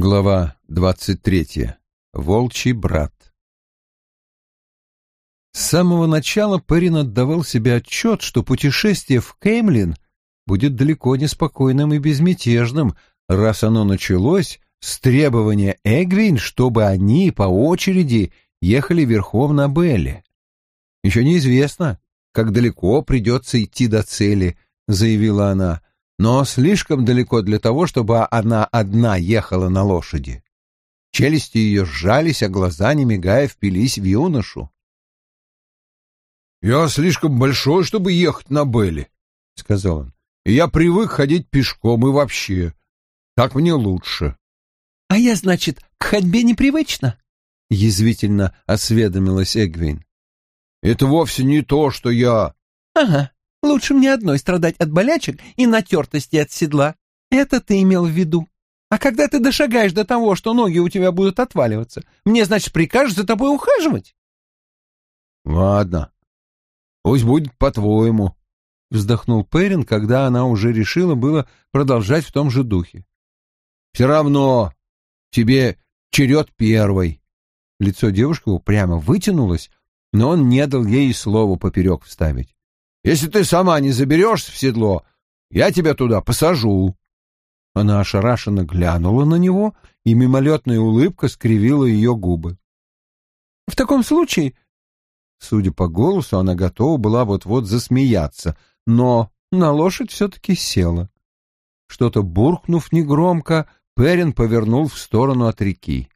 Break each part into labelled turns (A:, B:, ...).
A: Глава двадцать третья. Волчий брат. С самого начала Перин отдавал себе отчет, что путешествие в Кеймлин будет далеко не спокойным и безмятежным, раз оно началось с требования Эгвин, чтобы они по очереди ехали верхом на Белле. Еще неизвестно, как далеко придется идти до цели, заявила она, но слишком далеко для того, чтобы она одна ехала на лошади. Челюсти ее сжались, а глаза, не мигая, впились в юношу. «Я слишком большой, чтобы ехать на Белле», — сказал он. «И я привык ходить пешком и вообще. Так мне лучше».
B: «А я, значит, к ходьбе непривычно?»
A: — язвительно осведомилась Эгвин. «Это вовсе не то, что я...»
B: «Ага, лучше мне одной страдать от болячек и натертости от седла. Это ты имел в виду. А когда ты дошагаешь до того, что ноги у тебя будут отваливаться, мне, значит, прикажешь за тобой ухаживать?»
A: «Ладно, пусть будет по-твоему», — вздохнул Перин, когда она уже решила было продолжать в том же духе. «Все равно тебе черед первой». Лицо девушки упрямо вытянулось, но он не дал ей слова поперек вставить. «Если ты сама не заберешься в седло, я тебя туда посажу». Она ошарашенно глянула на него, и мимолетная улыбка скривила ее губы.
B: «В таком случае...»
A: Судя по голосу, она готова была вот-вот засмеяться, но на лошадь все-таки села. Что-то буркнув негромко, Перин повернул в сторону от реки.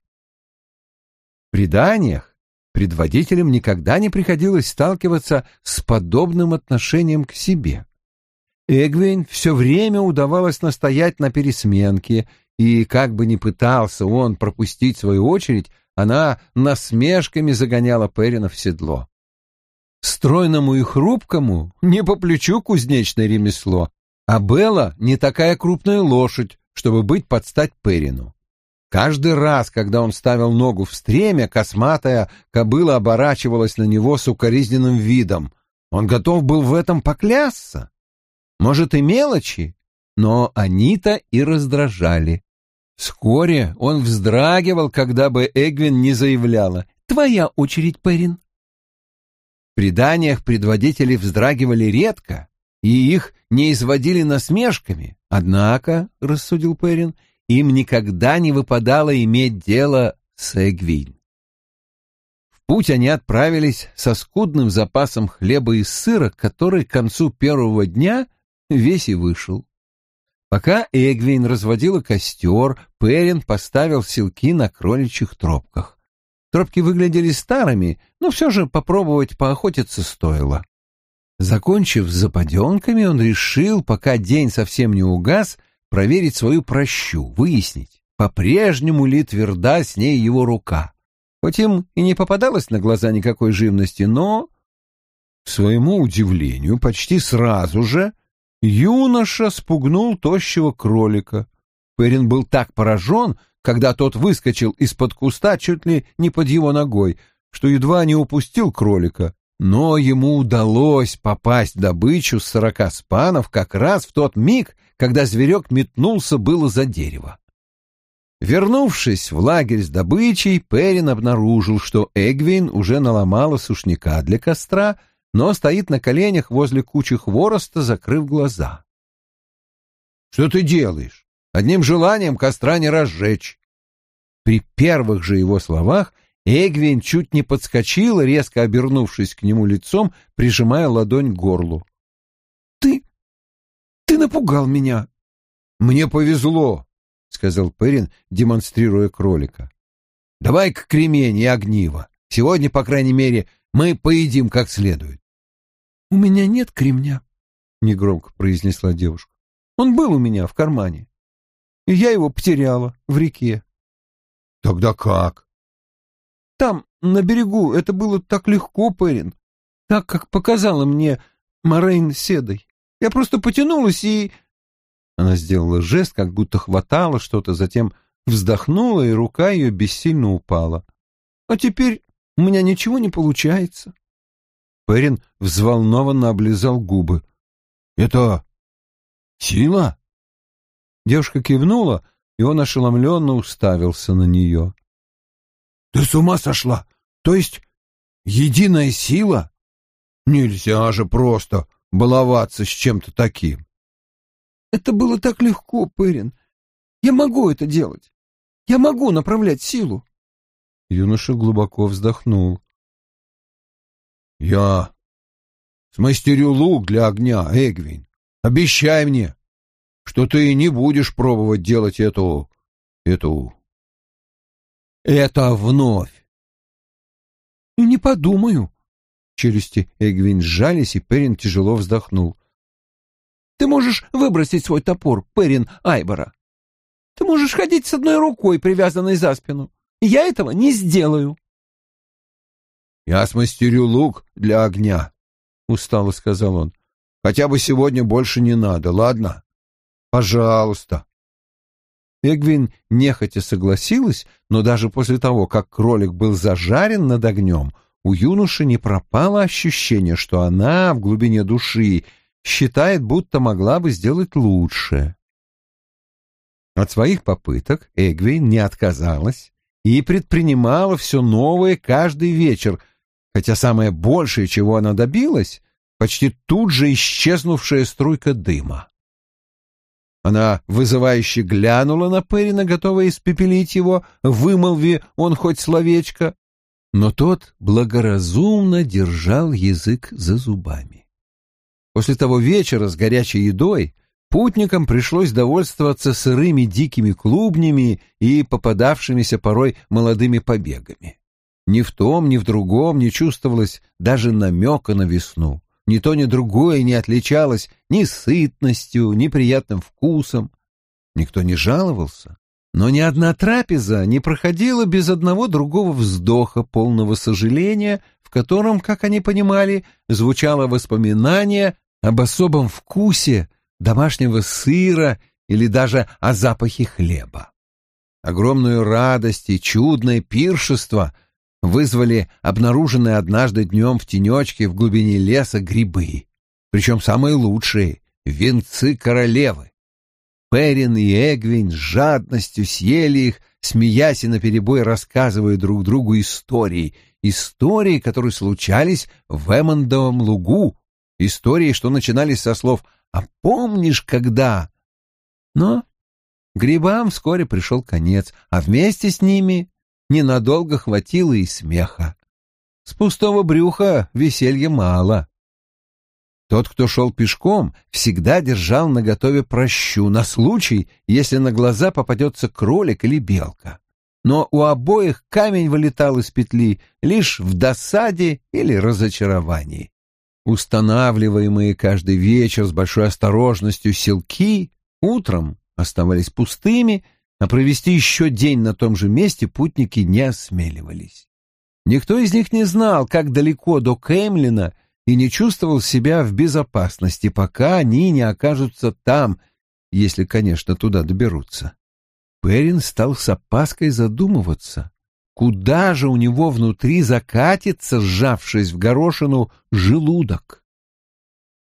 A: В преданиях предводителям никогда не приходилось сталкиваться с подобным отношением к себе. Эгвин все время удавалось настоять на пересменке, и как бы ни пытался он пропустить свою очередь, она насмешками загоняла Перина в седло. Стройному и хрупкому не по плечу кузнечное ремесло, а Белла не такая крупная лошадь, чтобы быть под стать Перину. Каждый раз, когда он ставил ногу в стремя, косматая кобыла оборачивалась на него с укоризненным видом. Он готов был в этом поклясться. Может, и мелочи, но они-то и раздражали. Вскоре он вздрагивал, когда бы Эгвин не заявляла «Твоя очередь, Перин». В преданиях предводители вздрагивали редко, и их не изводили насмешками. Однако, — рассудил Перин, — им никогда не выпадало иметь дело с Эгвин. В путь они отправились со скудным запасом хлеба и сыра, который к концу первого дня весь и вышел. Пока Эгвин разводила костер, Перин поставил селки на кроличьих тропках. Тропки выглядели старыми, но все же попробовать поохотиться стоило. Закончив с западенками, он решил, пока день совсем не угас, проверить свою прощу, выяснить, по-прежнему ли тверда с ней его рука. Хоть им и не попадалось на глаза никакой живности, но, к своему удивлению, почти сразу же юноша спугнул тощего кролика. Перин был так поражен, когда тот выскочил из-под куста чуть ли не под его ногой, что едва не упустил кролика, но ему удалось попасть добычу с сорока спанов как раз в тот миг, когда зверек метнулся было за дерево. Вернувшись в лагерь с добычей, Перин обнаружил, что Эгвин уже наломала сушняка для костра, но стоит на коленях возле кучи хвороста, закрыв глаза. «Что ты делаешь? Одним желанием костра не разжечь!» При первых же его словах Эгвин чуть не подскочила, резко обернувшись к нему лицом, прижимая ладонь к горлу. «Ты... ты напугал меня!» «Мне повезло», — сказал Перин, демонстрируя кролика. «Давай к кремень и огниво. Сегодня, по крайней мере, мы поедим как следует».
B: «У меня нет кремня», — негромко произнесла девушка. «Он был у меня в кармане, и я его потеряла в реке».
A: «Тогда как?»
B: Там, на берегу, это было так легко, Перин. Так, как показала мне Морейн Седой. Я просто потянулась и...» Она сделала жест, как будто хватала что-то, затем вздохнула, и рука ее бессильно упала. «А теперь у меня ничего не получается». Перин взволнованно облизал губы. «Это сила?» Девушка кивнула,
A: и он ошеломленно уставился на нее.
B: «Ты с ума сошла? То есть единая сила? Нельзя же просто баловаться с чем-то таким!» «Это было так легко, Пырин. Я могу это делать. Я могу направлять силу.
A: Юноша глубоко вздохнул.
B: Я смастерю лук для огня, Эгвин. Обещай мне, что ты не будешь пробовать делать эту... эту... это вновь.
A: И не подумаю. Челюсти Эгвин сжались, и Перин тяжело вздохнул. Ты можешь выбросить свой топор, Перин Айбора. Ты можешь ходить с одной рукой, привязанной за спину. Я этого не сделаю.
B: Я смастерю лук для огня, устало сказал он. Хотя бы сегодня больше не надо, ладно? Пожалуйста.
A: Эгвин нехотя согласилась, но даже после того, как кролик был зажарен над огнем, у юноши не пропало ощущение, что она в глубине души считает, будто могла бы сделать лучше. От своих попыток Эгвин не отказалась и предпринимала все новое каждый вечер, хотя самое большее, чего она добилась, почти тут же исчезнувшая струйка дыма. Она вызывающе глянула на Перина, готовая испепелить его, вымолви он хоть словечко, но тот благоразумно держал язык за зубами. После того вечера с горячей едой Путникам пришлось довольствоваться сырыми дикими клубнями и попадавшимися порой молодыми побегами. Ни в том, ни в другом не чувствовалось даже намека на весну. Ни то, ни другое не отличалось ни сытностью, ни приятным вкусом. Никто не жаловался, но ни одна трапеза не проходила без одного другого вздоха, полного сожаления, в котором, как они понимали, звучало воспоминание об особом вкусе, домашнего сыра или даже о запахе хлеба. Огромную радость и чудное пиршество вызвали обнаруженные однажды днем в тенечке в глубине леса грибы, причем самые лучшие — венцы королевы. Перин и Эгвин с жадностью съели их, смеясь и наперебой рассказывая друг другу истории, истории, которые случались в Эммондовом лугу, истории, что начинались со слов а помнишь, когда? Но грибам вскоре пришел конец, а вместе с ними ненадолго хватило и смеха. С пустого брюха веселья мало. Тот, кто шел пешком, всегда держал наготове прощу на случай, если на глаза попадется кролик или белка. Но у обоих камень вылетал из петли лишь в досаде или разочаровании устанавливаемые каждый вечер с большой осторожностью селки, утром оставались пустыми, а провести еще день на том же месте путники не осмеливались. Никто из них не знал, как далеко до Кемлина, и не чувствовал себя в безопасности, пока они не окажутся там, если, конечно, туда доберутся. Перин стал с опаской задумываться, Куда же у него внутри закатится, сжавшись в горошину, желудок?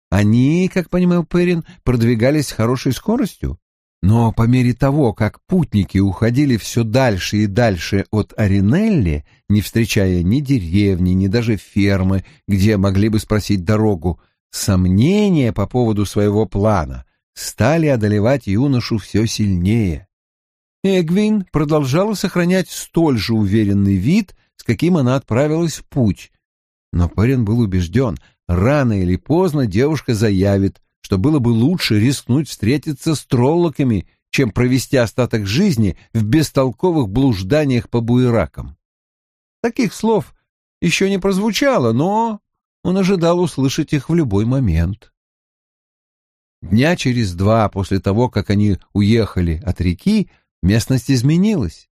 A: Они, как понимал Перин, продвигались с хорошей скоростью, но по мере того, как путники уходили все дальше и дальше от Аринелли, не встречая ни деревни, ни даже фермы, где могли бы спросить дорогу, сомнения по поводу своего плана стали одолевать юношу все сильнее. Эгвин продолжала сохранять столь же уверенный вид, с каким она отправилась в путь. Но парень был убежден, рано или поздно девушка заявит, что было бы лучше рискнуть встретиться с троллоками, чем провести остаток жизни в бестолковых блужданиях по буеракам. Таких слов еще не прозвучало, но он ожидал услышать их в любой момент. Дня через два после того, как они уехали от реки, Местность изменилась.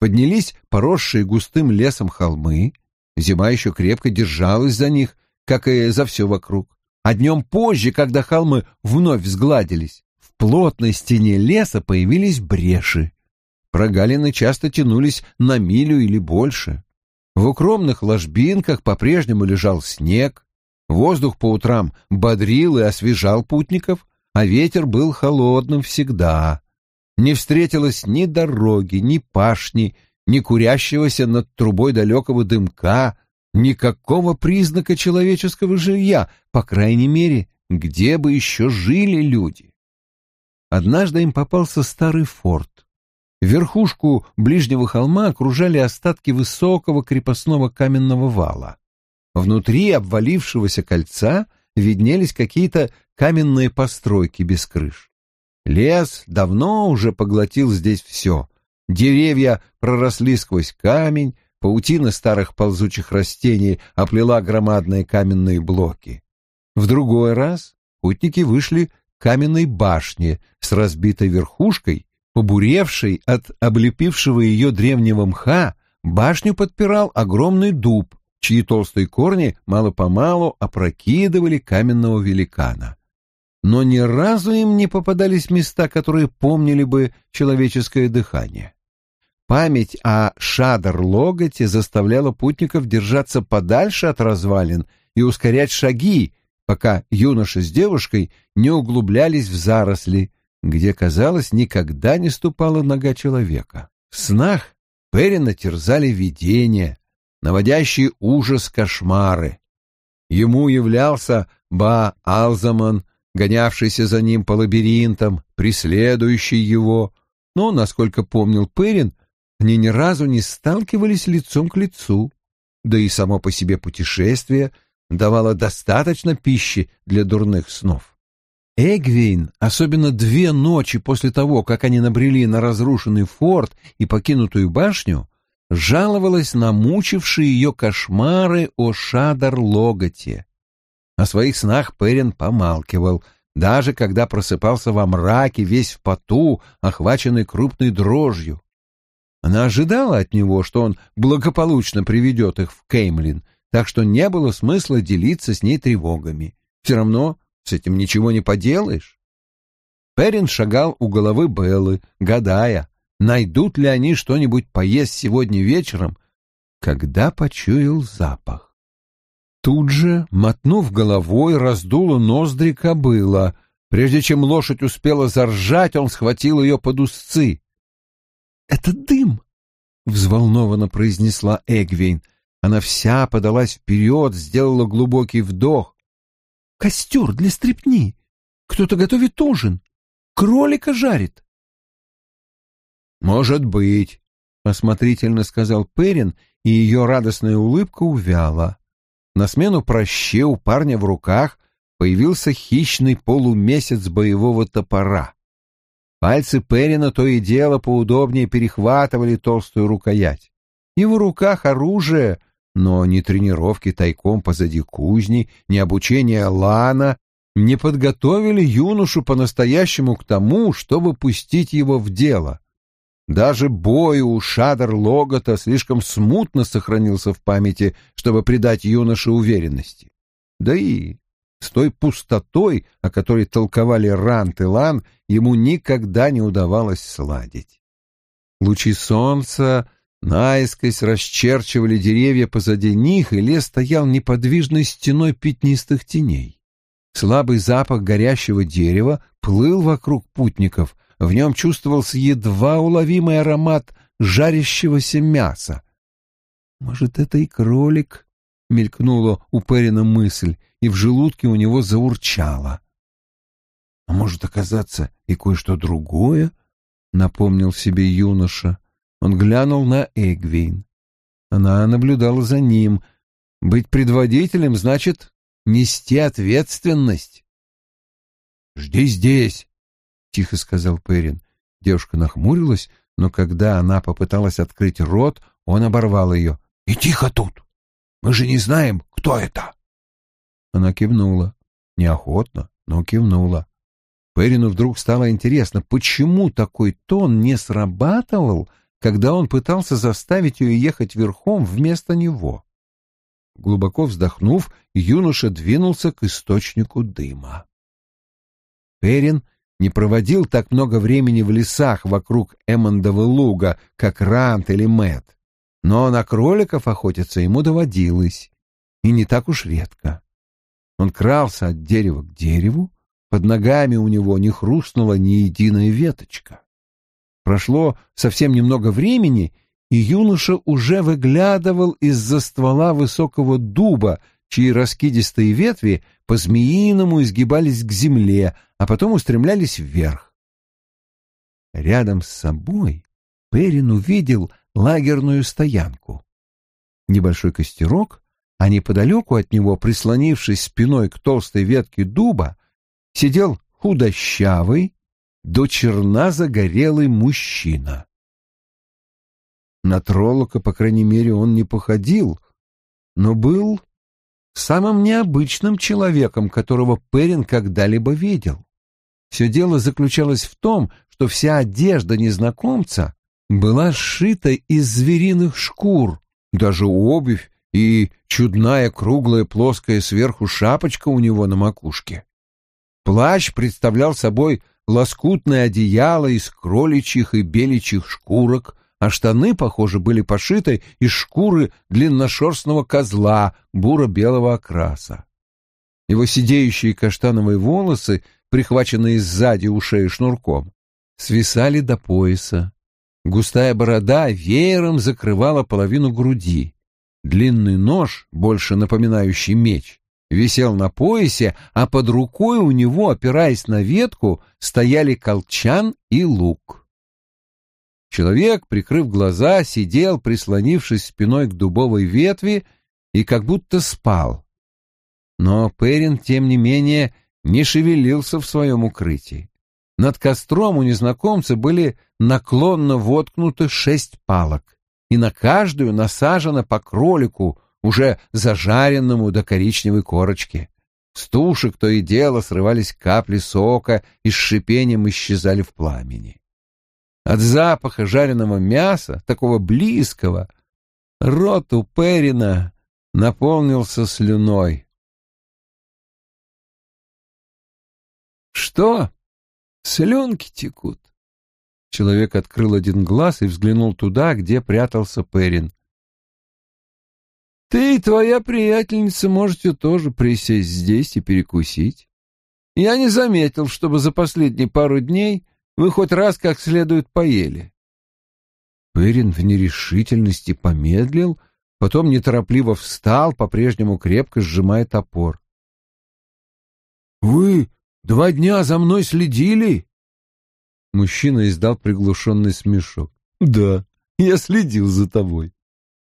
A: Поднялись поросшие густым лесом холмы, зима еще крепко держалась за них, как и за все вокруг. А днем позже, когда холмы вновь сгладились, в плотной стене леса появились бреши. Прогалины часто тянулись на милю или больше. В укромных ложбинках по-прежнему лежал снег, воздух по утрам бодрил и освежал путников, а ветер был холодным всегда. Не встретилось ни дороги, ни пашни, ни курящегося над трубой далекого дымка, никакого признака человеческого жилья, по крайней мере, где бы еще жили люди. Однажды им попался старый форт. Верхушку ближнего холма окружали остатки высокого крепостного каменного вала. Внутри обвалившегося кольца виднелись какие-то каменные постройки без крыш. Лес давно уже поглотил здесь все. Деревья проросли сквозь камень, паутина старых ползучих растений оплела громадные каменные блоки. В другой раз путники вышли к каменной башне с разбитой верхушкой, побуревшей от облепившего ее древнего мха, башню подпирал огромный дуб, чьи толстые корни мало-помалу опрокидывали каменного великана. Но ни разу им не попадались места, которые помнили бы человеческое дыхание. Память о Шадр-Логоте заставляла путников держаться подальше от развалин и ускорять шаги, пока юноша с девушкой не углублялись в заросли, где, казалось, никогда не ступала нога человека. В снах Перина терзали видения, наводящие ужас кошмары. Ему являлся Ба-Алзаман, гонявшийся за ним по лабиринтам, преследующий его, но, насколько помнил Перин, они ни разу не сталкивались лицом к лицу, да и само по себе путешествие давало достаточно пищи для дурных снов. Эгвейн, особенно две ночи после того, как они набрели на разрушенный форт и покинутую башню, жаловалась на мучившие ее кошмары о Шадар-Логоте. О своих снах Перин помалкивал, даже когда просыпался во мраке, весь в поту, охваченный крупной дрожью. Она ожидала от него, что он благополучно приведет их в Кеймлин, так что не было смысла делиться с ней тревогами. Все равно с этим ничего не поделаешь. Перин шагал у головы Беллы, гадая, найдут ли они что-нибудь поесть сегодня вечером, когда почуял запах. Тут же, мотнув головой, раздуло ноздри кобыла. Прежде чем лошадь успела заржать, он схватил ее под узцы. — Это дым! — взволнованно произнесла Эгвейн. Она вся подалась вперед, сделала глубокий вдох. Костер для стрепни. Кто-то готовит ужин. Кролика жарит. Может быть, осмотрительно сказал Перин, и ее радостная улыбка увяла. На смену проще у парня в руках появился хищный полумесяц боевого топора. Пальцы Перина то и дело поудобнее перехватывали толстую рукоять. И в руках оружие но ни тренировки тайком позади кузни, ни обучение Лана не подготовили юношу по-настоящему к тому, чтобы пустить его в дело. Даже бой у Шадр Логота слишком смутно сохранился в памяти, чтобы придать юноше уверенности. Да и с той пустотой, о которой толковали Рант и Лан, ему никогда не удавалось сладить. Лучи солнца Наискось расчерчивали деревья позади них, и лес стоял неподвижной стеной пятнистых теней. Слабый запах горящего дерева плыл вокруг путников, в нем чувствовался едва уловимый аромат жарящегося мяса. «Может, это и кролик?» — мелькнула у Перина мысль, и в желудке у него заурчало. «А может оказаться и кое-что другое?» — напомнил себе юноша. Он глянул на Эгвин. Она наблюдала за ним. Быть предводителем значит нести ответственность. «Жди здесь», — тихо сказал Перин. Девушка нахмурилась, но когда она попыталась открыть рот, он оборвал ее. «И тихо тут! Мы же не знаем, кто это!» Она кивнула. Неохотно, но кивнула. Перину вдруг стало интересно, почему такой тон не срабатывал, когда он пытался заставить ее ехать верхом вместо него. Глубоко вздохнув, юноша двинулся к источнику дыма. Перин не проводил так много времени в лесах вокруг Эммондова луга, как Рант или Мэт, но на кроликов охотиться ему доводилось, и не так уж редко. Он крался от дерева к дереву, под ногами у него не хрустнула ни единая веточка. Прошло совсем немного времени, и юноша уже выглядывал из-за ствола высокого дуба, чьи раскидистые ветви по-змеиному изгибались к земле, а потом устремлялись вверх. Рядом с собой Перин увидел лагерную стоянку. Небольшой костерок, а неподалеку от него, прислонившись спиной к толстой ветке дуба, сидел худощавый, до черна загорелый мужчина. На троллока, по крайней мере, он не походил, но был самым необычным человеком, которого Перин когда-либо видел. Все дело заключалось в том, что вся одежда незнакомца была сшита из звериных шкур, даже обувь и чудная круглая плоская сверху шапочка у него на макушке. Плащ представлял собой лоскутное одеяло из кроличьих и беличьих шкурок, а штаны, похоже, были пошиты из шкуры длинношерстного козла буро-белого окраса. Его сидеющие каштановые волосы, прихваченные сзади у шеи шнурком, свисали до пояса. Густая борода веером закрывала половину груди. Длинный нож, больше напоминающий меч, висел на поясе, а под рукой у него, опираясь на ветку, стояли колчан и лук. Человек, прикрыв глаза, сидел, прислонившись спиной к дубовой ветви и как будто спал. Но Перин, тем не менее, не шевелился в своем укрытии. Над костром у незнакомца были наклонно воткнуты шесть палок, и на каждую насажено по кролику, уже зажаренному до коричневой корочки. С тушек то и дело срывались капли сока и с шипением исчезали в пламени. От запаха жареного мяса, такого близкого, рот у Перина наполнился слюной. «Что? Слюнки текут?» Человек открыл один глаз и взглянул туда, где прятался Перин. «Ты и твоя приятельница можете тоже присесть здесь и перекусить. Я не заметил, чтобы за последние пару дней вы хоть раз как следует поели. Перин в нерешительности помедлил, потом неторопливо встал, по-прежнему крепко сжимая топор. «Вы два дня за мной следили?» Мужчина издал приглушенный смешок. «Да, я следил за тобой.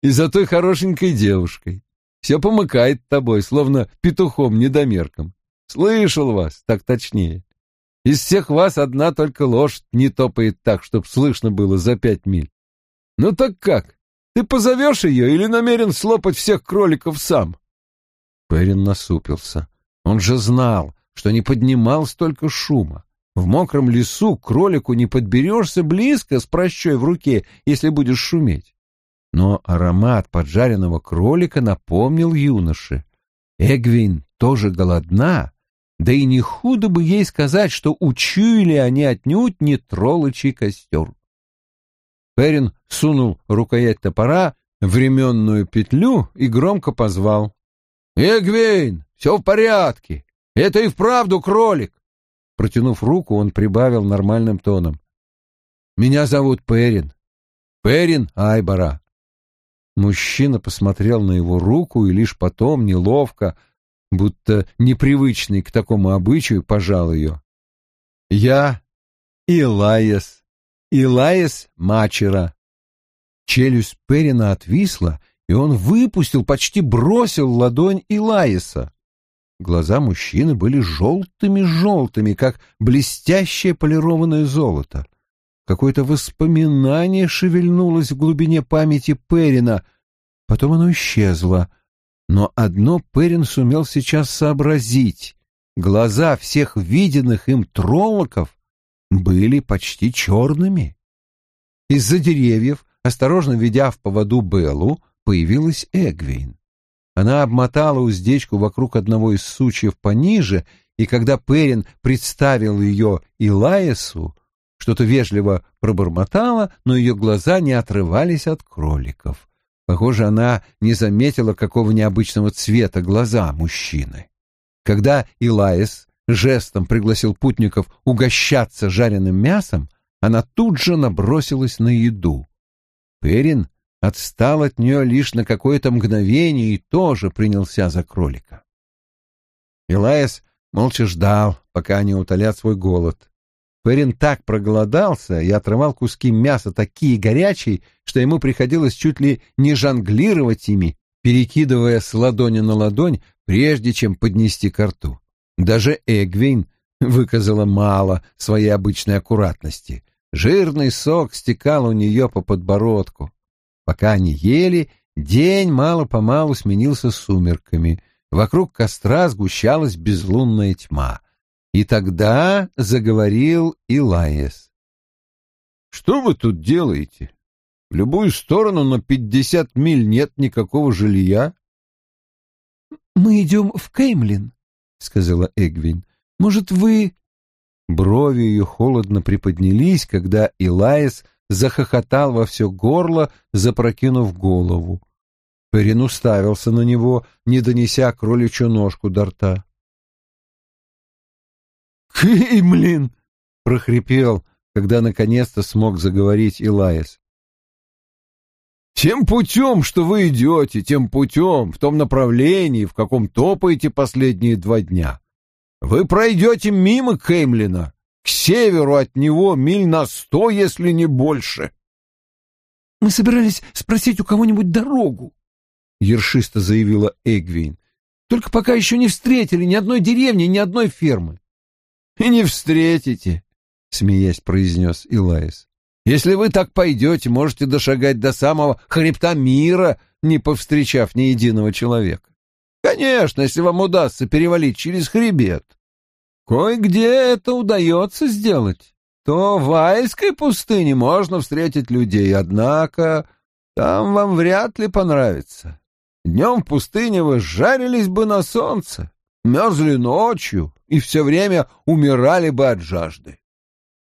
A: И за той хорошенькой девушкой. Все помыкает тобой, словно петухом-недомерком. Слышал вас, так точнее. Из всех вас одна только лошадь не топает так, чтоб слышно было за пять миль. Ну так как? Ты позовешь ее или намерен слопать всех кроликов сам?» Перин насупился. Он же знал, что не поднимал столько шума. В мокром лесу кролику не подберешься близко с прощой в руке, если будешь шуметь. Но аромат поджаренного кролика напомнил юноше. Эгвин тоже голодна, да и не худо бы ей сказать, что учуяли они отнюдь не троллочий костер. Перин сунул рукоять топора в ременную петлю и громко позвал. «Эгвейн, все в порядке! Это и вправду кролик!» Протянув руку, он прибавил нормальным тоном. «Меня зовут Перин. Перин Айбара». Мужчина посмотрел на его руку и лишь потом, неловко, будто непривычный к такому обычаю, пожал ее. «Я Илаес, Илаес Мачера». Челюсть Перина отвисла, и он выпустил, почти бросил ладонь Илаеса. Глаза мужчины были желтыми-желтыми, как блестящее полированное золото. Какое-то воспоминание шевельнулось в глубине памяти Перина, потом оно исчезло — но одно Перин сумел сейчас сообразить. Глаза всех виденных им троллоков были почти черными. Из-за деревьев, осторожно ведя в поводу Беллу, появилась Эгвейн. Она обмотала уздечку вокруг одного из сучьев пониже, и когда Перин представил ее Илаесу, что-то вежливо пробормотала, но ее глаза не отрывались от кроликов. Похоже, она не заметила, какого необычного цвета глаза мужчины. Когда Илаис жестом пригласил путников угощаться жареным мясом, она тут же набросилась на еду. Перин отстал от нее лишь на какое-то мгновение и тоже принялся за кролика. Илаес молча ждал, пока они утолят свой голод. Перин так проголодался и отрывал куски мяса такие горячие, что ему приходилось чуть ли не жонглировать ими, перекидывая с ладони на ладонь, прежде чем поднести ко рту. Даже Эгвин выказала мало своей обычной аккуратности. Жирный сок стекал у нее по подбородку. Пока они ели, день мало-помалу сменился сумерками. Вокруг костра сгущалась безлунная тьма. И тогда заговорил Илаес. «Что вы тут делаете? В любую сторону на пятьдесят миль нет никакого жилья».
B: «Мы идем в Кеймлин», — сказала Эгвин. «Может, вы...»
A: Брови ее холодно приподнялись, когда Илаес захохотал во все горло, запрокинув голову. Перин уставился на него, не донеся кроличью ножку до рта.
B: «Кеймлин!»
A: — прохрипел, когда наконец-то смог заговорить Илаес. «Тем путем, что вы идете, тем путем, в том направлении, в каком топаете последние два дня. Вы пройдете мимо Кеймлина, к северу от него миль на сто, если не больше».
B: «Мы собирались спросить у кого-нибудь дорогу», — ершисто заявила Эгвин. «Только пока еще не встретили ни одной деревни, ни одной фермы».
A: «И не встретите», — смеясь произнес Илаис. «Если вы так пойдете, можете дошагать до самого хребта мира, не повстречав ни единого человека. Конечно, если вам удастся перевалить через хребет. Кое-где это удается сделать. То в Альской пустыне можно встретить людей, однако там вам вряд ли понравится. Днем в пустыне вы жарились бы на солнце, мерзли ночью и все время умирали бы от жажды.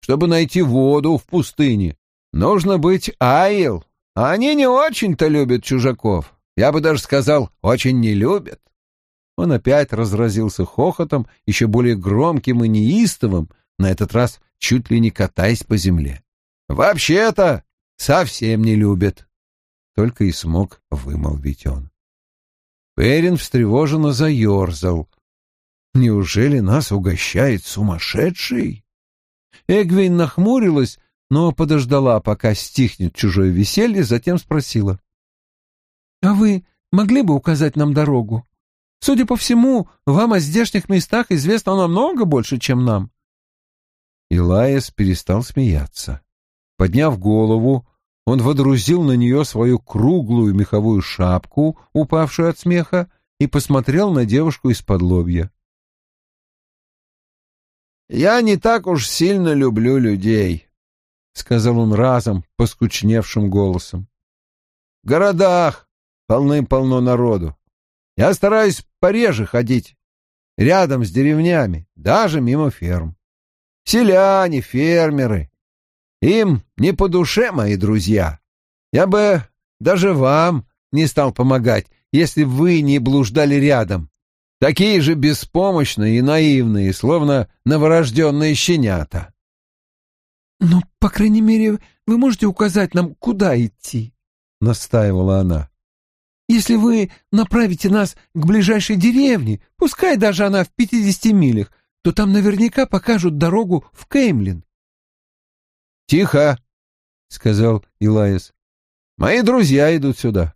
A: Чтобы найти воду в пустыне, нужно быть аил, они не очень-то любят чужаков. Я бы даже сказал, очень не любят. Он опять разразился хохотом, еще более громким и неистовым, на этот раз чуть ли не катаясь по земле. «Вообще-то совсем не любят», — только и смог вымолвить он. Перин встревоженно заерзал. «Неужели нас угощает сумасшедший?» Эгвин нахмурилась, но подождала, пока стихнет чужое веселье, затем спросила.
B: «А вы могли бы указать нам дорогу?» Судя по всему, вам о здешних местах известно намного больше, чем нам.
A: Илаес перестал смеяться. Подняв голову, он водрузил на нее свою круглую меховую шапку, упавшую от смеха, и посмотрел на девушку из-под лобья. «Я не так уж сильно люблю людей», — сказал он разом, поскучневшим голосом. «В городах полным-полно народу. Я стараюсь пореже ходить, рядом с деревнями, даже мимо ферм. Селяне, фермеры. Им не по душе, мои друзья. Я бы даже вам не стал помогать, если вы не блуждали рядом. Такие же беспомощные и наивные, словно новорожденные щенята.
B: — Ну, по крайней мере, вы можете указать нам, куда идти, — настаивала она. Если вы направите нас к ближайшей деревне, пускай даже она в пятидесяти милях, то там наверняка покажут дорогу в Кеймлин.
A: — Тихо, — сказал Илаис. — Мои друзья идут сюда.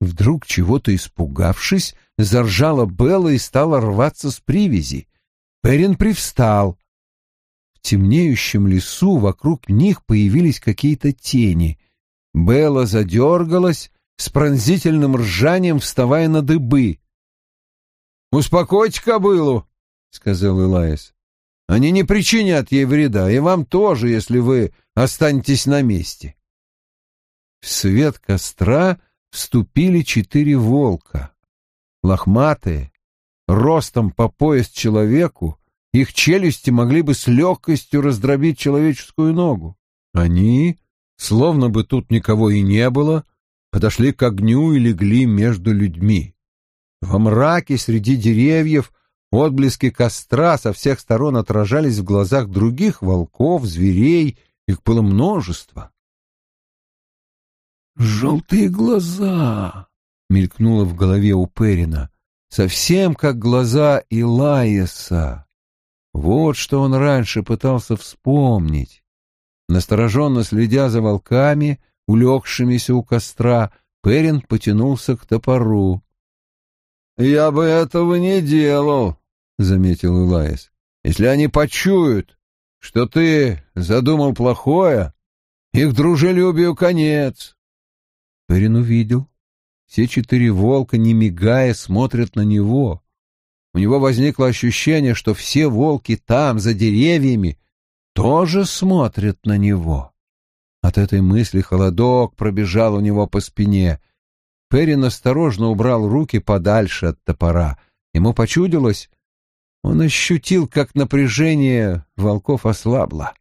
A: Вдруг, чего-то испугавшись, заржала Белла и стала рваться с привязи. Перин привстал. В темнеющем лесу вокруг них появились какие-то тени. Белла задергалась, с пронзительным ржанием вставая на дыбы. «Успокойте кобылу», — сказал Илаис. «Они не причинят ей вреда, и вам тоже, если вы останетесь на месте». В свет костра вступили четыре волка. Лохматые, ростом по пояс человеку, их челюсти могли бы с легкостью раздробить человеческую ногу. Они, словно бы тут никого и не было, подошли к огню и легли между людьми. Во мраке среди деревьев Отблески костра со всех сторон отражались в глазах других волков, зверей, их было множество.
B: «Желтые глаза!» — мелькнуло в голове у Перина.
A: «Совсем как глаза Илаеса. Вот что он раньше пытался вспомнить. Настороженно следя за волками, улегшимися у костра, Перин потянулся к топору. «Я бы этого не делал», — заметил Илаис. «Если они почуют, что ты задумал плохое, их дружелюбию конец». Перин увидел. Все четыре волка, не мигая, смотрят на него. У него возникло ощущение, что все волки там, за деревьями, тоже смотрят на него. От этой мысли холодок пробежал у него по спине. Перин осторожно убрал руки подальше от топора. Ему почудилось, он ощутил, как напряжение волков ослабло.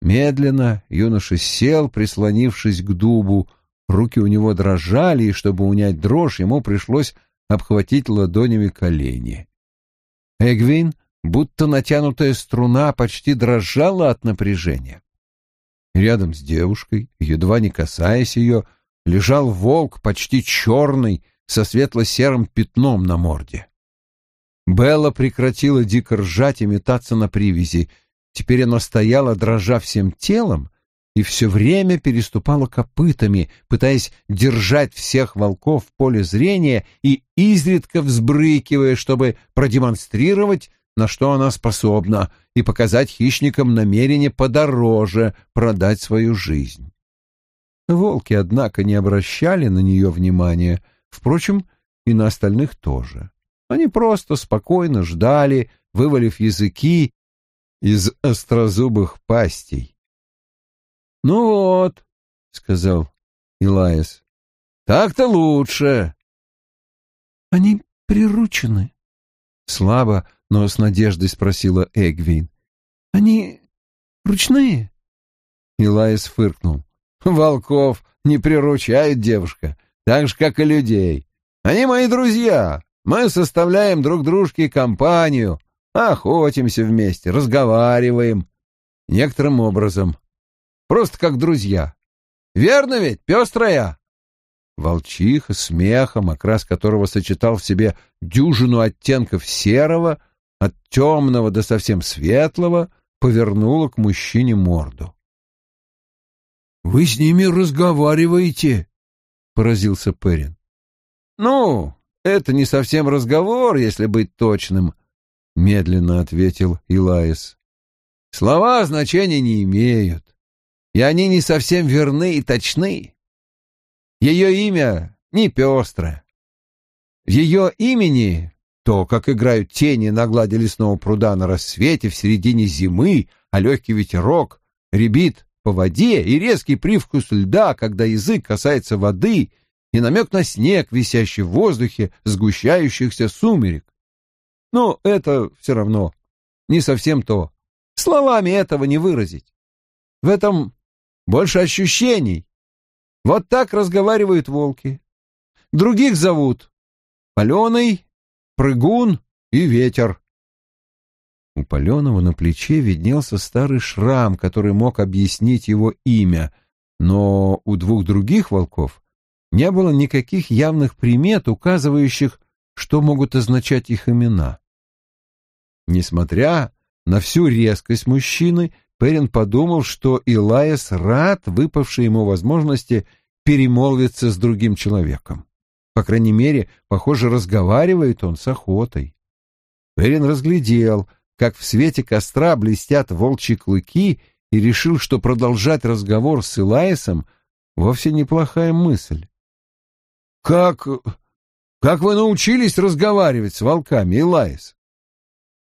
A: Медленно юноша сел, прислонившись к дубу. Руки у него дрожали, и чтобы унять дрожь, ему пришлось обхватить ладонями колени. Эгвин будто натянутая струна, почти дрожала от напряжения. Рядом с девушкой, едва не касаясь ее, лежал волк, почти черный, со светло-серым пятном на морде. Белла прекратила дико ржать и метаться на привязи. Теперь она стояла, дрожа всем телом, и все время переступала копытами, пытаясь держать всех волков в поле зрения и изредка взбрыкивая, чтобы продемонстрировать на что она способна, и показать хищникам намерение подороже продать свою жизнь. Волки, однако, не обращали на нее внимания, впрочем, и на остальных тоже. Они просто спокойно ждали, вывалив языки из острозубых пастей. — Ну вот, — сказал Илаис, — так-то лучше.
B: — Они приручены.
A: Слабо, но с надеждой спросила Эгвин.
B: «Они ручные?»
A: Илайс фыркнул. «Волков не приручает девушка, так же, как и людей. Они мои друзья. Мы составляем друг дружке компанию, охотимся вместе, разговариваем. Некоторым образом. Просто как друзья. Верно ведь, пестрая?» Волчиха, смехом, окрас которого сочетал в себе дюжину оттенков серого — от темного до совсем светлого, повернула к мужчине морду. — Вы с ними разговариваете? — поразился Перин. — Ну, это не совсем разговор, если быть точным, — медленно ответил Илаис. — Слова значения не имеют, и они не совсем верны и точны. Ее имя не пестрое. В ее имени то, как играют тени на глади лесного пруда на рассвете в середине зимы, а легкий ветерок ребит по воде и резкий привкус льда, когда язык касается воды, и намек на снег, висящий в воздухе сгущающихся сумерек. Но это все равно не совсем то. Словами этого не выразить. В этом больше ощущений. Вот так разговаривают волки. Других зовут Паленой прыгун и ветер. У Паленова на плече виднелся старый шрам, который мог объяснить его имя, но у двух других волков не было никаких явных примет, указывающих, что могут означать их имена. Несмотря на всю резкость мужчины, Перин подумал, что Илаес рад выпавшей ему возможности перемолвиться с другим человеком. По крайней мере, похоже, разговаривает он с охотой. Перин разглядел, как в свете костра блестят волчьи клыки, и решил, что продолжать разговор с Илаисом вовсе неплохая мысль. «Как... как вы научились разговаривать с волками, Илаис?»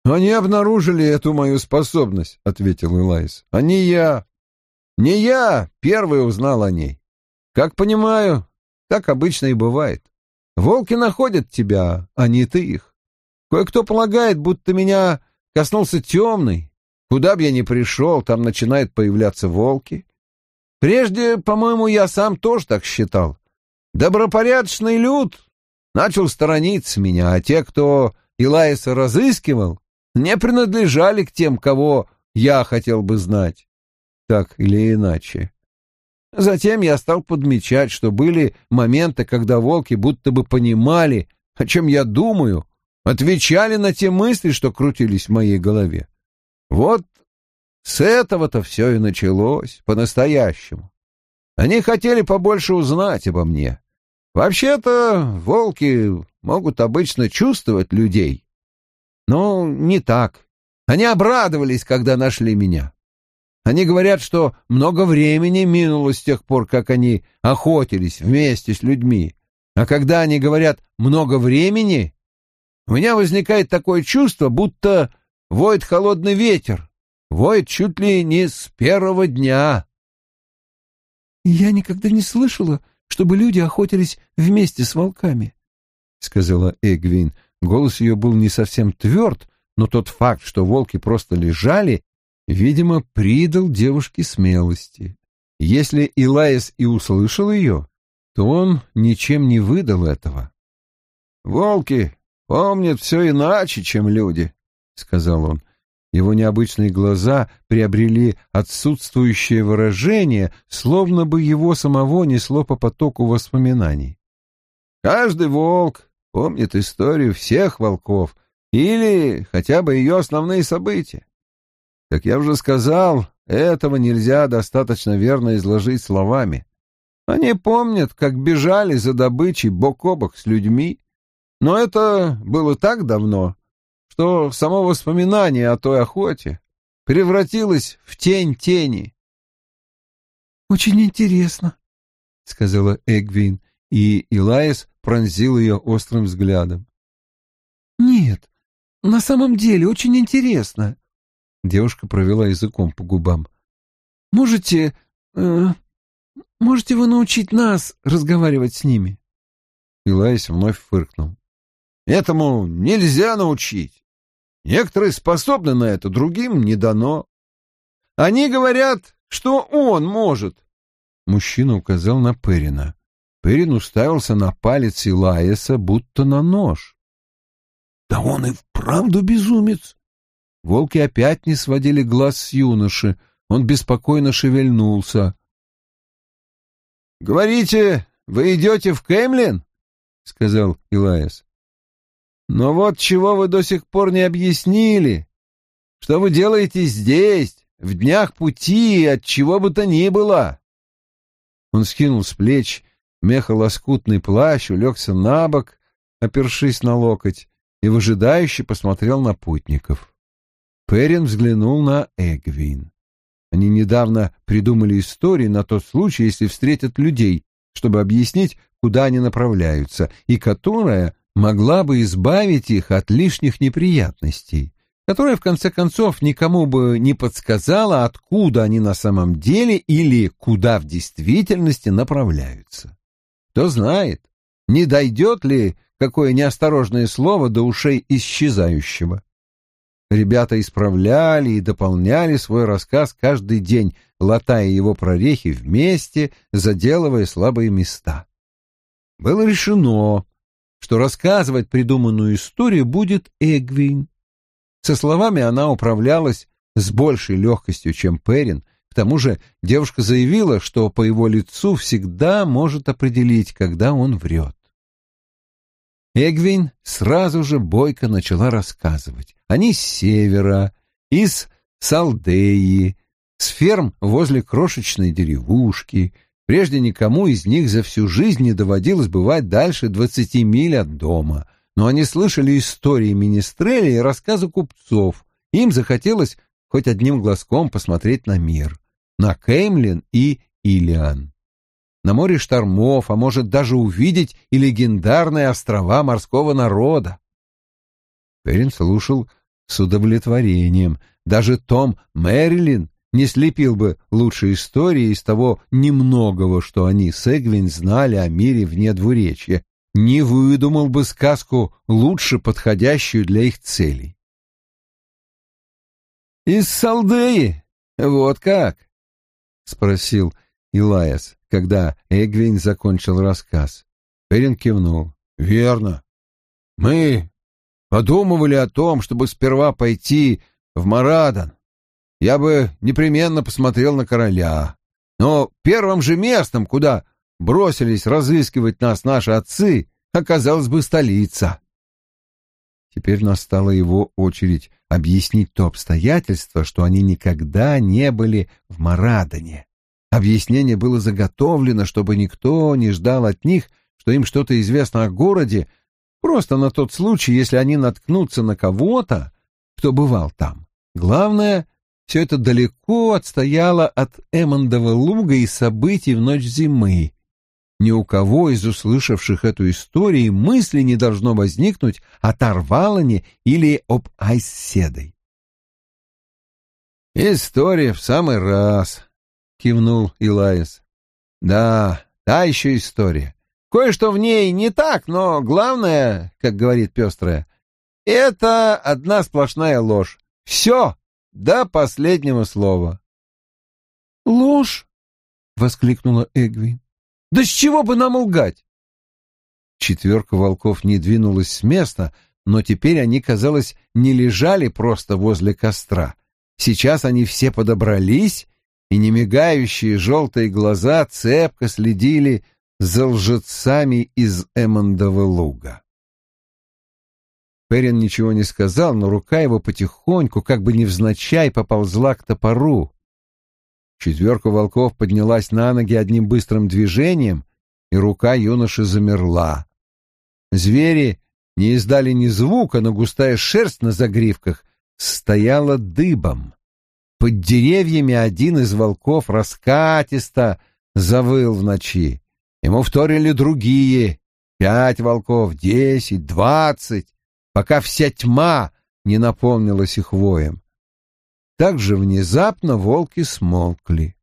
A: «Они обнаружили эту мою способность», — ответил Илаис. «А не я. Не я первый узнал о ней. Как понимаю, так обычно и бывает. Волки находят тебя, а не ты их. Кое-кто полагает, будто меня коснулся темный. Куда бы я ни пришел, там начинают появляться волки. Прежде, по-моему, я сам тоже так считал. Добропорядочный люд начал сторониться меня, а те, кто Илаиса разыскивал, не принадлежали к тем, кого я хотел бы знать. Так или иначе. Затем я стал подмечать, что были моменты, когда волки будто бы понимали, о чем я думаю, отвечали на те мысли, что крутились в моей голове. Вот с этого-то все и началось, по-настоящему. Они хотели побольше узнать обо мне. Вообще-то волки могут обычно чувствовать людей. Но не так. Они обрадовались, когда нашли меня. Они говорят, что много времени минуло с тех пор, как они охотились вместе с людьми. А когда они говорят «много времени», у меня возникает такое чувство, будто воет холодный ветер, воет чуть ли не с первого дня.
B: «Я никогда не слышала, чтобы люди охотились вместе с волками», — сказала Эгвин. Голос ее был не совсем тверд, но тот факт, что волки просто лежали, видимо, придал девушке смелости. Если Илаис и услышал ее, то он ничем не выдал этого.
A: «Волки помнят все иначе, чем люди», — сказал он. Его необычные глаза приобрели отсутствующее выражение, словно бы его самого несло по потоку воспоминаний. «Каждый волк помнит историю всех волков или хотя бы ее основные события. Как я уже сказал, этого нельзя достаточно верно изложить словами. Они помнят, как бежали за добычей бок о бок с людьми, но это было так давно, что само воспоминание о той охоте превратилось в тень тени.
B: «Очень интересно», — сказала Эгвин, и Илаис пронзил ее острым взглядом. «Нет, на самом деле очень интересно. Девушка провела языком по губам. «Можете... Э, можете вы научить нас разговаривать с ними?»
A: Илайс вновь фыркнул. «Этому нельзя научить. Некоторые способны на это, другим не дано. Они говорят, что он может». Мужчина указал на Перина. Перин уставился на палец Илайса, будто на нож. «Да он и вправду безумец!» Волки опять не сводили глаз с юноши. Он беспокойно шевельнулся. «Говорите, вы идете в Кемлин?» — сказал Илаес. «Но вот чего вы до сих пор не объяснили. Что вы делаете здесь, в днях пути, от чего бы то ни было?» Он скинул с плеч мехолоскутный плащ, улегся на бок, опершись на локоть, и выжидающе посмотрел на путников. Перин взглянул на Эгвин. Они недавно придумали истории на тот случай, если встретят людей, чтобы объяснить, куда они направляются, и которая могла бы избавить их от лишних неприятностей, которая, в конце концов, никому бы не подсказала, откуда они на самом деле или куда в действительности направляются. Кто знает, не дойдет ли какое неосторожное слово до ушей исчезающего. Ребята исправляли и дополняли свой рассказ каждый день, латая его прорехи вместе, заделывая слабые места. Было решено, что рассказывать придуманную историю будет Эгвин. Со словами она управлялась с большей легкостью, чем Перин. К тому же девушка заявила, что по его лицу всегда может определить, когда он врет. Эгвин сразу же бойко начала рассказывать. Они с севера, из Салдеи, с ферм возле крошечной деревушки. Прежде никому из них за всю жизнь не доводилось бывать дальше двадцати миль от дома. Но они слышали истории Министреля и рассказы купцов. Им захотелось хоть одним глазком посмотреть на мир, на Кеймлин и Илиан на море штормов, а может даже увидеть и легендарные острова морского народа. Перин слушал с удовлетворением. Даже Том Мэрилин не слепил бы лучшей истории из того немногого, что они с Эгвин знали о мире вне двуречья, не выдумал бы сказку, лучше подходящую для их целей. «Из Салдеи? Вот как?» — спросил Илаяс когда Эгвин закончил рассказ. Перин кивнул. «Верно. Мы подумывали о том, чтобы сперва пойти в Марадан. Я бы непременно посмотрел на короля. Но первым же местом, куда бросились разыскивать нас наши отцы, оказалась бы столица. Теперь настала его очередь объяснить то обстоятельство, что они никогда не были в Марадане. Объяснение было заготовлено, чтобы никто не ждал от них, что им что-то известно о городе, просто на тот случай, если они наткнутся на кого-то, кто бывал там. Главное, все это далеко отстояло от Эммондова луга и событий в ночь зимы. Ни у кого из услышавших эту историю мысли не должно возникнуть о Тарвалане или об Айседой. «История в самый раз», — кивнул Илаис. «Да, та еще история. Кое-что в ней не так, но главное, как говорит пестрая, это одна сплошная ложь. Все до последнего слова».
B: «Ложь?» — воскликнула Эгвин. Да с чего бы нам лгать?
A: Четверка волков не двинулась с места, но теперь они, казалось, не лежали просто возле костра. Сейчас они все подобрались, и немигающие желтые глаза цепко следили за лжецами из Эммондова луга. Перин ничего не сказал, но рука его потихоньку, как бы невзначай, поползла к топору. Четверка волков поднялась на ноги одним быстрым движением, и рука юноши замерла. Звери не издали ни звука, но густая шерсть на загривках стояла дыбом. Под деревьями один из волков раскатисто завыл в ночи. Ему вторили другие, пять волков, десять, двадцать, пока вся тьма не наполнилась их воем. Так же внезапно волки смолкли.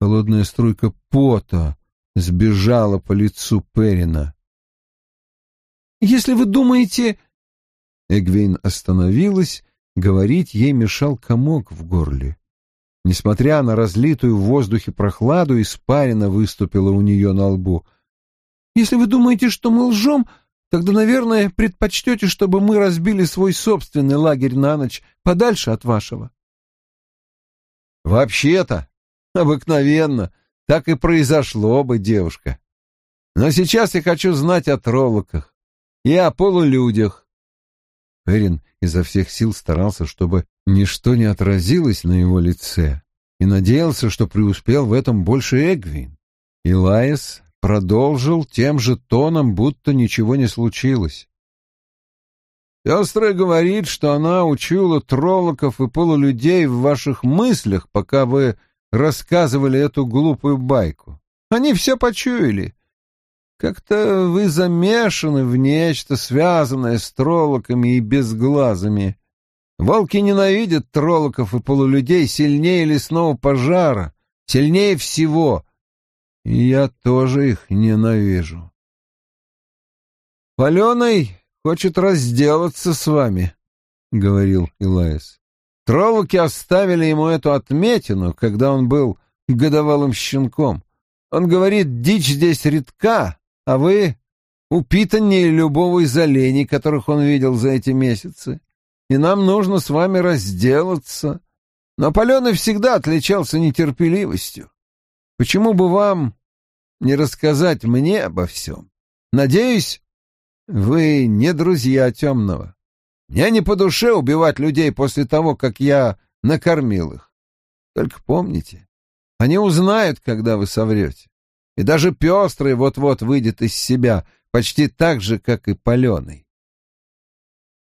A: Холодная струйка пота сбежала по лицу Перина.
B: «Если вы думаете...»
A: Эгвейн остановилась, говорить ей мешал комок в горле. Несмотря на разлитую в воздухе прохладу, испарина выступила у нее на лбу.
B: «Если вы думаете, что мы лжем, Тогда, наверное, предпочтете, чтобы мы разбили свой собственный лагерь на ночь подальше от вашего.
A: Вообще-то, обыкновенно, так и произошло бы, девушка. Но сейчас я хочу знать о троллоках и о полулюдях. Перин изо всех сил старался, чтобы ничто не отразилось на его лице, и надеялся, что преуспел в этом больше Эгвин. Илаис продолжил тем же тоном, будто ничего не случилось. Сестра говорит, что она учула троллоков и полулюдей в ваших мыслях, пока вы рассказывали эту глупую байку. Они все почуяли. Как-то вы замешаны в нечто, связанное с троллоками и безглазыми. Волки ненавидят троллоков и полулюдей сильнее лесного пожара, сильнее всего, и я тоже их ненавижу. «Паленый хочет разделаться с вами», — говорил Илаис. «Троллоки оставили ему эту отметину, когда он был годовалым щенком. Он говорит, дичь здесь редка, а вы упитаннее любого из оленей, которых он видел за эти месяцы. И нам нужно с вами разделаться. Но Паленый всегда отличался нетерпеливостью. Почему бы вам не рассказать мне обо всем? Надеюсь, вы не друзья темного. Мне не по душе убивать людей после того, как я накормил их. Только помните, они узнают, когда вы соврете. И даже пестрый вот-вот выйдет из себя, почти так же, как и паленый.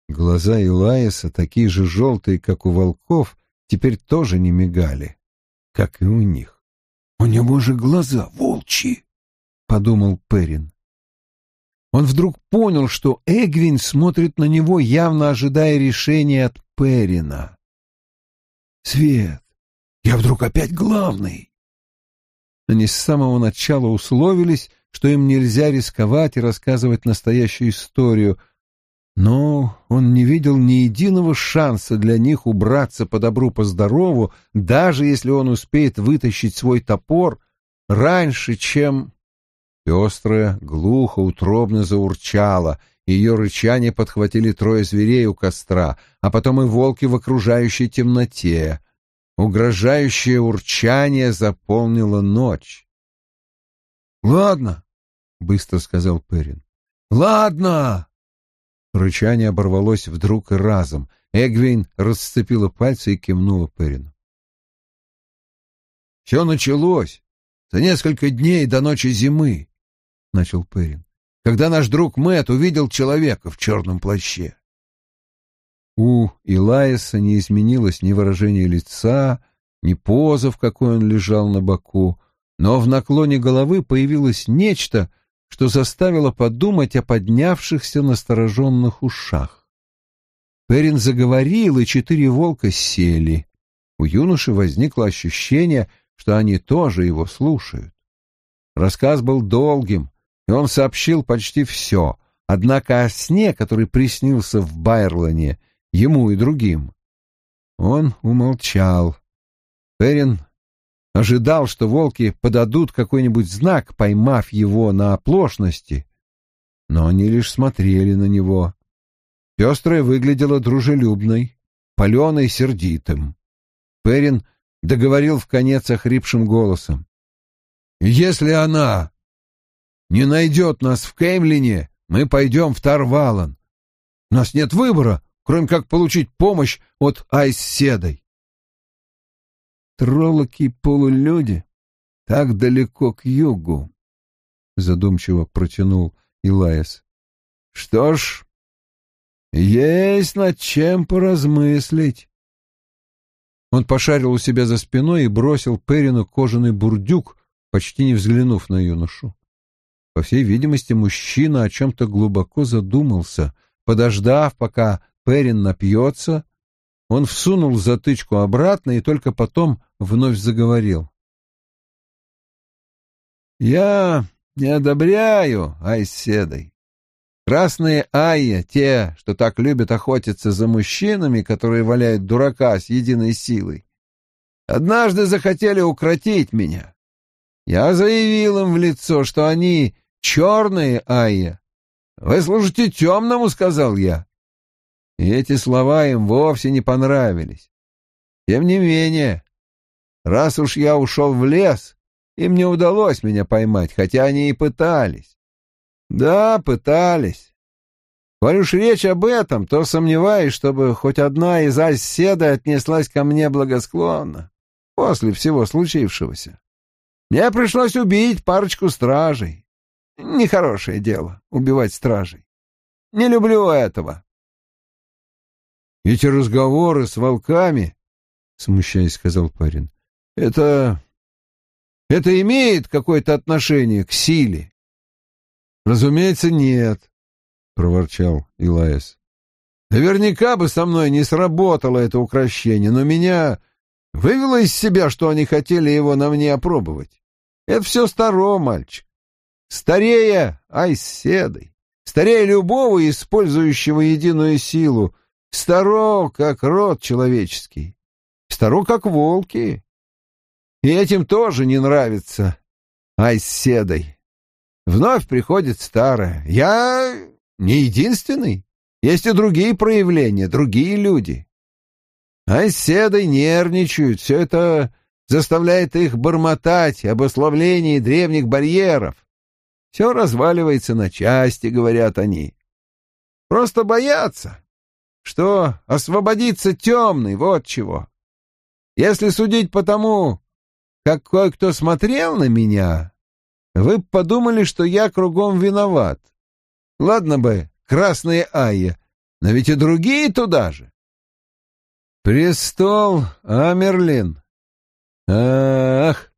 A: Глаза Илаиса, такие же желтые, как у волков, теперь тоже не мигали, как и у них. «У него же глаза волчьи!» — подумал Перин. Он вдруг понял, что Эгвин смотрит на него, явно ожидая решения от Перина. «Свет, я вдруг опять главный!» Они с самого начала условились, что им нельзя рисковать и рассказывать настоящую историю — но он не видел ни единого шанса для них убраться по добру, по здорову, даже если он успеет вытащить свой топор раньше, чем... Пестрая глухо, утробно заурчала, Ее рычание подхватили трое зверей у костра, а потом и волки в окружающей темноте. Угрожающее урчание заполнило ночь.
B: «Ладно», — быстро сказал Перин. «Ладно!»
A: Рычание оборвалось вдруг и разом. Эгвин расцепила пальцы и кивнула Перину.
B: «Все началось за несколько дней до ночи зимы», — начал Перин, «когда наш друг Мэт увидел человека в черном плаще».
A: У Илаиса не изменилось ни выражение лица, ни поза, в какой он лежал на боку, но в наклоне головы появилось нечто, что заставило подумать о поднявшихся настороженных ушах. Перин заговорил, и четыре волка сели. У юноши возникло ощущение, что они тоже его слушают. Рассказ был долгим, и он сообщил почти все, однако о сне, который приснился в Байрлане, ему и другим. Он умолчал. Перин ожидал, что волки подадут какой-нибудь знак, поймав его на оплошности, но они лишь смотрели на него. Пестрая выглядела дружелюбной, паленой сердитым. Перин договорил в конец охрипшим голосом. «Если она не найдет нас в Кеймлине, мы пойдем в Тарвалан. У нас нет выбора, кроме как получить помощь от Айс-Седой. Троллоки полулюди так далеко к югу, задумчиво протянул Илаес. Что ж, есть над чем поразмыслить. Он пошарил у себя за спиной и бросил Перину кожаный бурдюк, почти не взглянув на юношу. По всей видимости, мужчина о чем-то глубоко задумался. Подождав, пока Перин напьется, он всунул затычку обратно и только потом вновь заговорил. «Я не одобряю айседой. Красные айя, те, что так любят охотиться за мужчинами, которые валяют дурака с единой силой, однажды захотели укротить меня. Я заявил им в лицо, что они черные айя. «Вы служите темному», — сказал я. И эти слова им вовсе не понравились. Тем не менее, раз уж я ушел в лес, им не удалось меня поймать, хотя они и пытались. Да, пытались. Коль уж речь об этом, то сомневаюсь, чтобы хоть одна из оседа отнеслась ко мне благосклонно после всего случившегося. Мне пришлось убить парочку стражей. Нехорошее дело — убивать стражей. Не люблю этого. Эти разговоры с волками, — смущаясь, сказал парень, — это... это имеет какое-то отношение к силе? Разумеется, нет, — проворчал Илаес. Наверняка бы со мной не сработало это укращение, но меня вывело из себя, что они хотели его на мне опробовать. Это все старо, мальчик. Старее айседой, старее любого, использующего единую силу, Старо, как род человеческий. Старо, как волки. И этим тоже не нравится. Ай, с седой. Вновь приходит старое. Я не единственный. Есть и другие проявления, другие люди. Ай, с седой нервничают. Все это заставляет их бормотать об ославлении древних барьеров. Все разваливается на части, говорят они. Просто боятся что освободиться темный, вот чего. Если судить по тому, как кое-кто смотрел на меня, вы б подумали, что я кругом виноват. Ладно бы, красные Айя, но ведь и другие туда же. Престол, Амерлин. Ах,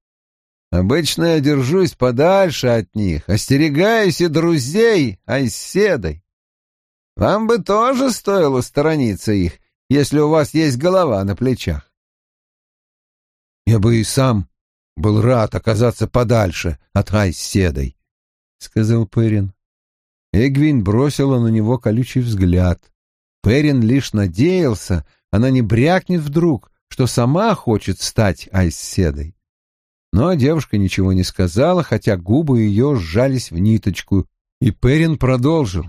A: обычно я держусь подальше от них, остерегаюсь и друзей, айседой. Вам бы тоже стоило сторониться их, если у вас есть голова на плечах. Я бы и сам был рад оказаться подальше от Айседой, — сказал Перин. Эгвин бросила на него колючий взгляд. Перин лишь надеялся, она не брякнет вдруг, что сама хочет стать Айседой. Но девушка ничего не сказала, хотя губы ее сжались в ниточку, и Перин продолжил.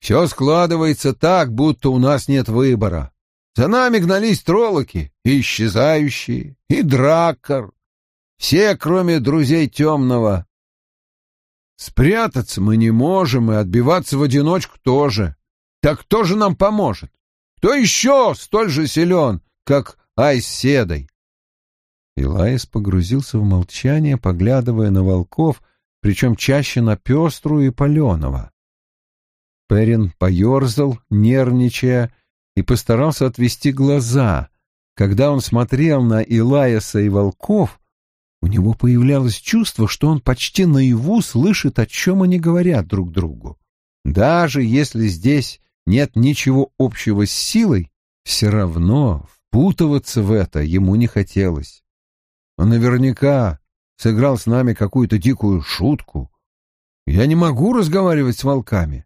A: Все складывается так, будто у нас нет выбора. За нами гнались троллоки, и исчезающие, и драккар. Все, кроме друзей темного. Спрятаться мы не можем, и отбиваться в одиночку тоже. Так кто же нам поможет? Кто еще столь же силен, как Айс Седой?
B: Илаис погрузился в молчание, поглядывая на волков, причем чаще на пеструю и паленого. Перин поерзал, нервничая, и постарался отвести глаза. Когда он смотрел на Илаяса и волков, у него появлялось чувство, что он почти наяву слышит, о чем они говорят друг другу. Даже если здесь нет ничего общего с силой, все равно впутываться в это ему не хотелось. Он наверняка сыграл с нами какую-то дикую шутку. Я не могу разговаривать с волками.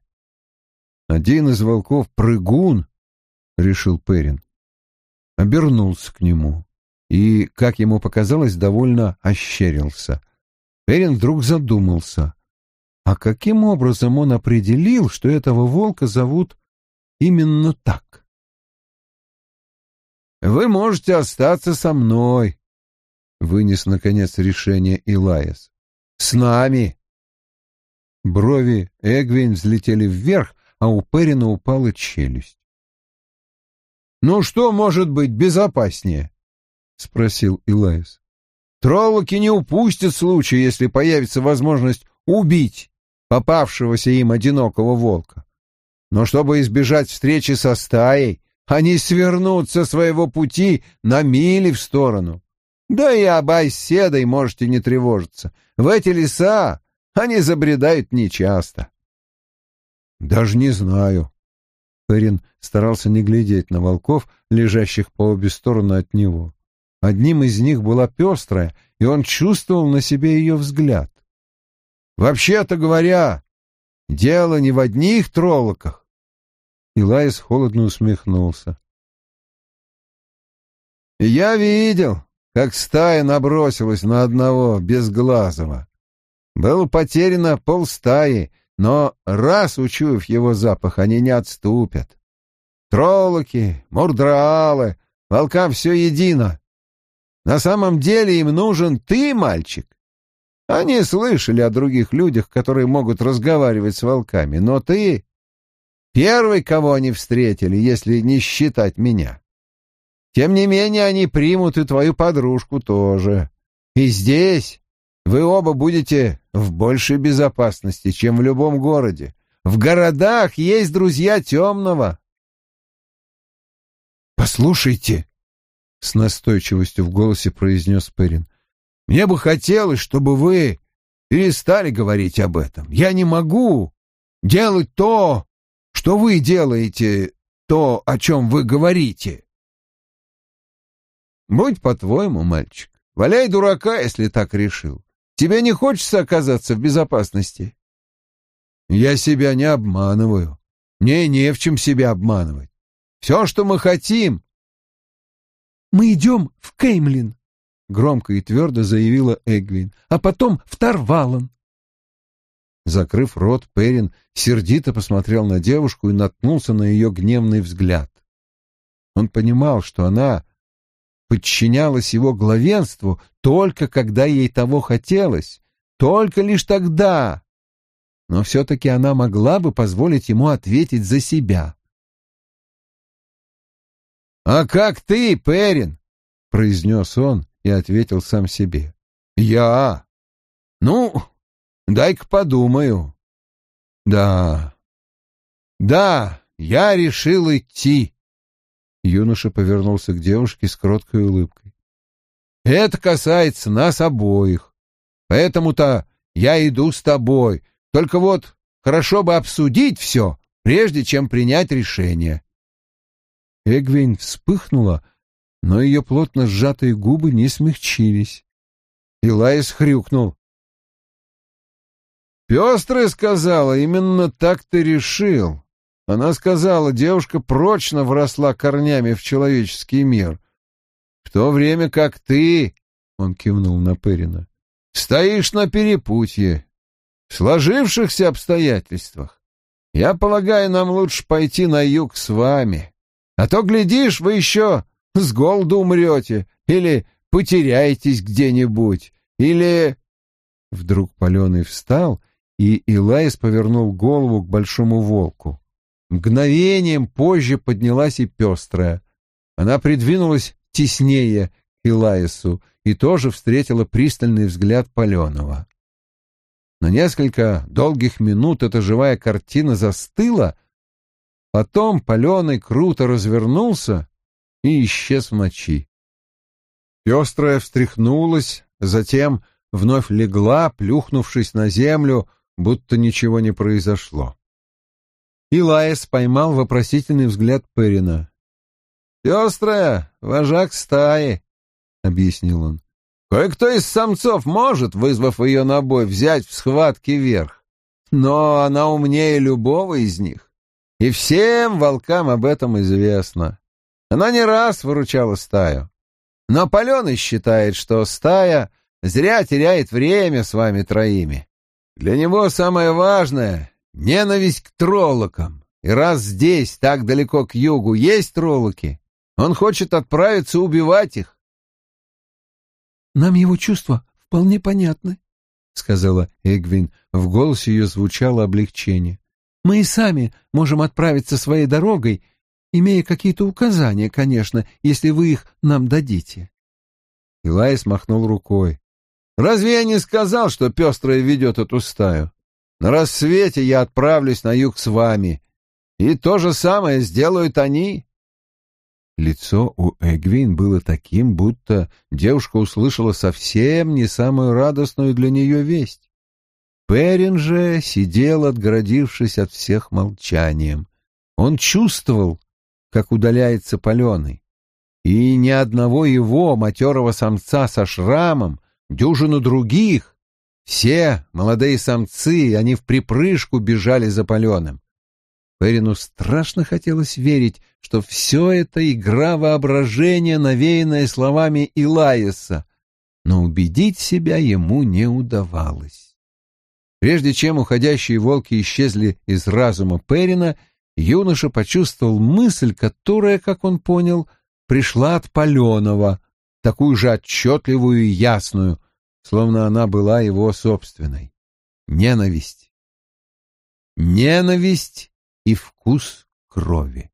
B: Один из волков — прыгун, — решил Перин. Обернулся к нему и, как ему показалось, довольно ощерился. Перин вдруг задумался. А каким образом он определил, что этого волка зовут именно так? «Вы можете остаться со мной», — вынес, наконец, решение Илаяс. «С нами». Брови Эгвин взлетели вверх, а у Перина упала челюсть. «Ну что может быть безопаснее?» — спросил Илайс. «Троллоки не упустят случая, если появится возможность убить попавшегося им одинокого волка. Но чтобы избежать встречи со стаей, они свернут со своего пути на мили в сторону. Да и об оседой можете не тревожиться. В эти леса они забредают нечасто. Даже не знаю. Перин старался не глядеть на волков, лежащих по обе стороны от него. Одним из них была пестрая, и он чувствовал на себе ее взгляд. «Вообще-то говоря, дело не в одних троллоках». Илайс холодно усмехнулся. «Я видел, как стая набросилась на одного безглазого. Было потеряно полстаи, но раз учуяв его запах, они не отступят. Троллоки, мурдраалы, волкам все едино. На самом деле им нужен ты, мальчик. Они слышали о других людях, которые могут разговаривать с волками, но ты — первый, кого они встретили, если не считать меня. Тем не менее, они примут и твою подружку тоже. И здесь вы оба будете в большей безопасности, чем в любом городе. В городах есть друзья темного. «Послушайте», — с настойчивостью в голосе произнес Перин, — «мне бы хотелось, чтобы вы перестали говорить об этом. Я не могу делать то, что вы делаете, то, о чем вы говорите». «Будь по-твоему, мальчик, валяй дурака, если так решил. Тебе не хочется оказаться в безопасности? Я себя не обманываю. Мне не в чем себя обманывать. Все, что мы хотим... Мы идем в Кеймлин, громко и твердо заявила Эгвин, а потом в Тарвалан. Закрыв рот, Перин сердито посмотрел на девушку и наткнулся на ее гневный взгляд. Он понимал, что она подчинялась его главенству только когда ей того хотелось, только лишь тогда. Но все-таки она могла бы позволить ему ответить за себя. «А как ты, Перин?» — произнес он и ответил сам себе. «Я? Ну, дай-ка подумаю. Да, да, я решил идти. Юноша повернулся к девушке с кроткой улыбкой. «Это касается нас обоих. Поэтому-то я иду с тобой. Только вот хорошо бы обсудить все, прежде чем принять решение». Эгвин вспыхнула, но ее плотно сжатые губы не смягчились. Илайс хрюкнул. «Пестрая сказала, именно так ты решил. Она сказала, девушка прочно вросла корнями в человеческий мир. В то время как ты, — он кивнул на Перина, — стоишь на перепутье. В сложившихся обстоятельствах
A: Я полагаю, нам лучше пойти на юг с вами. А то, глядишь, вы еще с голоду умрете или потеряетесь где-нибудь, или...» Вдруг Паленый встал, и Илайс повернул голову к большому волку. Мгновением позже поднялась и пестрая. Она придвинулась теснее к Илаису и тоже встретила пристальный взгляд Паленова. На несколько долгих минут эта живая картина застыла, потом Паленый круто развернулся и исчез в ночи. Пестрая встряхнулась, затем вновь легла, плюхнувшись на землю, будто ничего не произошло. Илаес поймал вопросительный взгляд Перина. «Пестрая, вожак стаи», — объяснил он. Кое-кто из самцов может, вызвав ее на бой, взять в схватке верх. Но она умнее любого из них. И всем волкам об этом известно. Она не раз выручала стаю. Но Паленый считает, что стая зря теряет время с вами троими. Для него самое важное — ненависть к троллокам. И раз здесь, так далеко к югу, есть троллоки, он хочет отправиться убивать их.
B: Нам его чувства вполне понятны, — сказала Эгвин. В голосе ее звучало облегчение. Мы и сами можем отправиться своей дорогой, имея какие-то указания, конечно, если вы их нам дадите.
A: Илай смахнул рукой. «Разве я не сказал, что пестрая ведет эту стаю? На рассвете я отправлюсь на юг с вами, и то же самое сделают они. Лицо у Эгвин было таким, будто девушка услышала совсем не самую радостную для нее весть. Перин же сидел, отгородившись от всех молчанием. Он чувствовал, как удаляется паленый. И ни одного его, матерого самца со шрамом, дюжину других. Все молодые самцы, они в припрыжку бежали за паленым. Перину страшно хотелось верить, что все это игра воображения, навеянная словами Илаиса, но убедить себя ему не удавалось. Прежде чем уходящие волки исчезли из разума Перина, юноша почувствовал мысль, которая, как он понял, пришла от Паленова, такую же отчетливую и ясную, словно она была его собственной. Ненависть. Ненависть и вкус крови.